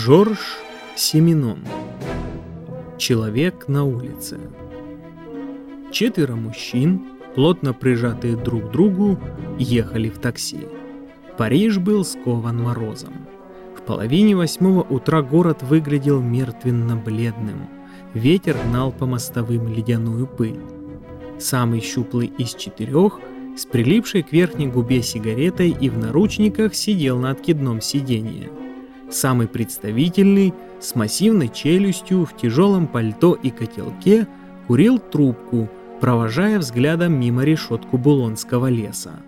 Жорж Семенон Человек на улице Четверо мужчин, плотно прижатые друг к другу, ехали в такси. Париж был скован морозом. В половине восьмого утра город выглядел мертвенно-бледным. Ветер гнал по мостовым ледяную пыль. Самый щуплый из четырех, с прилипшей к верхней губе сигаретой и в наручниках, сидел на откидном сиденье. Самый представительный, с массивной челюстью, в тяжелом пальто и котелке, курил трубку, провожая взглядом мимо решетку Булонского леса.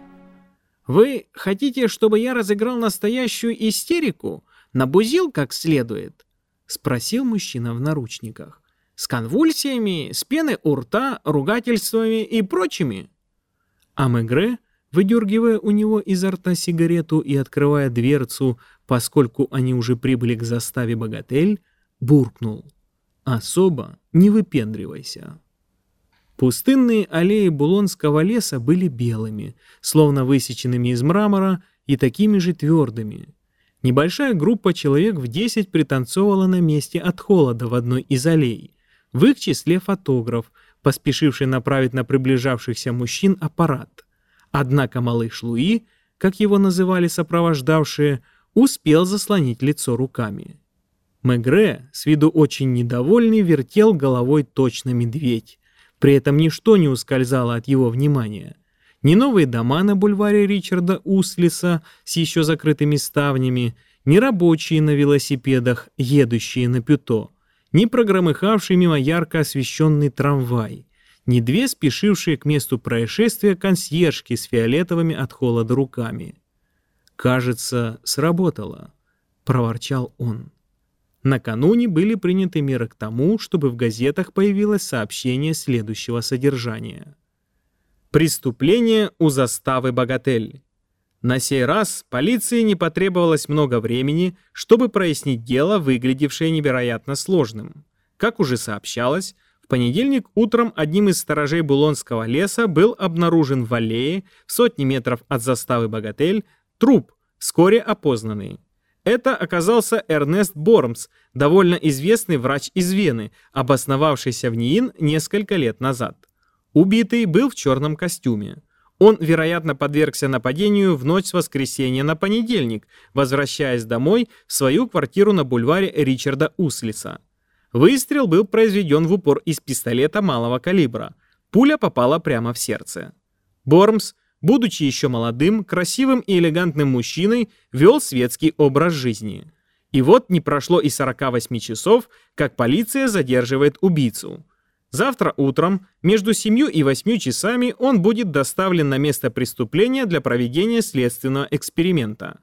«Вы хотите, чтобы я разыграл настоящую истерику? Набузил как следует?» — спросил мужчина в наручниках. «С конвульсиями, с пеной у рта, ругательствами и прочими?» А Мегре, выдергивая у него изо рта сигарету и открывая дверцу, поскольку они уже прибыли к заставе «Богатель», буркнул. «Особо не выпендривайся». Пустынные аллеи Булонского леса были белыми, словно высеченными из мрамора и такими же твердыми. Небольшая группа человек в 10 пританцовывала на месте от холода в одной из аллей. В их числе фотограф, поспешивший направить на приближавшихся мужчин аппарат. Однако малыш Луи, как его называли сопровождавшие, успел заслонить лицо руками. Мегре, с виду очень недовольный, вертел головой точно медведь. При этом ничто не ускользало от его внимания. Ни новые дома на бульваре Ричарда Услиса с еще закрытыми ставнями, ни рабочие на велосипедах, едущие на пюто, ни прогромыхавший мимо ярко освещенный трамвай, ни две спешившие к месту происшествия консьержки с фиолетовыми от холода руками. «Кажется, сработало», — проворчал он. Накануне были приняты меры к тому, чтобы в газетах появилось сообщение следующего содержания. Преступление у заставы Богатель. На сей раз полиции не потребовалось много времени, чтобы прояснить дело, выглядевшее невероятно сложным. Как уже сообщалось, в понедельник утром одним из сторожей Булонского леса был обнаружен в аллее в сотни метров от заставы Богатель труп, вскоре опознанный. Это оказался Эрнест Бормс, довольно известный врач из Вены, обосновавшийся в НИИН несколько лет назад. Убитый был в черном костюме. Он, вероятно, подвергся нападению в ночь с воскресенья на понедельник, возвращаясь домой в свою квартиру на бульваре Ричарда Услиса. Выстрел был произведен в упор из пистолета малого калибра. Пуля попала прямо в сердце. Бормс будучи еще молодым, красивым и элегантным мужчиной, вел светский образ жизни. И вот не прошло и 48 часов, как полиция задерживает убийцу. Завтра утром между 7 и 8 часами он будет доставлен на место преступления для проведения следственного эксперимента.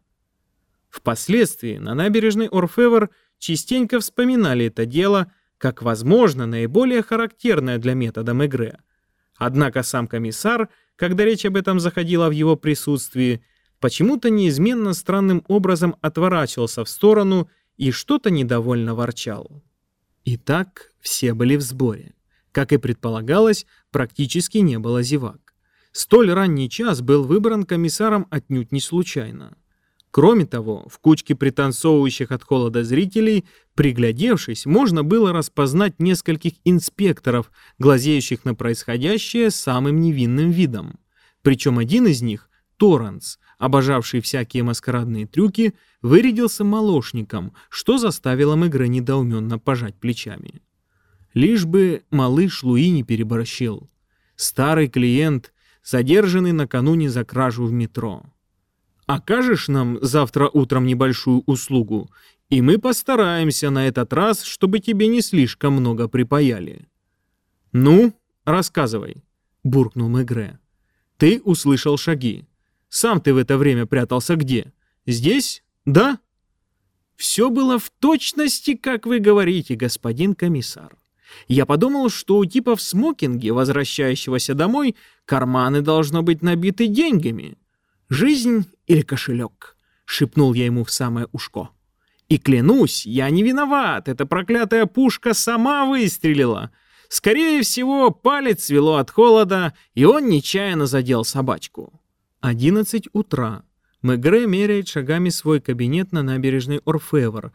Впоследствии на набережной Орфевр частенько вспоминали это дело как, возможно, наиболее характерное для метода Мегре. Однако сам комиссар – когда речь об этом заходила в его присутствии, почему-то неизменно странным образом отворачивался в сторону и что-то недовольно ворчал. Итак, все были в сборе. Как и предполагалось, практически не было зевак. Столь ранний час был выбран комиссаром отнюдь не случайно. Кроме того, в кучке пританцовывающих от холода зрителей, приглядевшись, можно было распознать нескольких инспекторов, глазеющих на происходящее самым невинным видом. Причем один из них, Торренс, обожавший всякие маскарадные трюки, вырядился молочником, что заставило Мегре недоуменно пожать плечами. Лишь бы малыш Луи не переборщил. Старый клиент, задержанный накануне за кражу в метро. Окажешь нам завтра утром небольшую услугу, и мы постараемся на этот раз, чтобы тебе не слишком много припаяли». «Ну, рассказывай», — буркнул Мегре. «Ты услышал шаги. Сам ты в это время прятался где? Здесь? Да?» «Все было в точности, как вы говорите, господин комиссар. Я подумал, что у типа в смокинге, возвращающегося домой, карманы должно быть набиты деньгами. Жизнь или кошелек?» — шепнул я ему в самое ушко. «И клянусь, я не виноват, эта проклятая пушка сама выстрелила. Скорее всего, палец свело от холода, и он нечаянно задел собачку». Одиннадцать утра. Мегре меряет шагами свой кабинет на набережной Орфевр,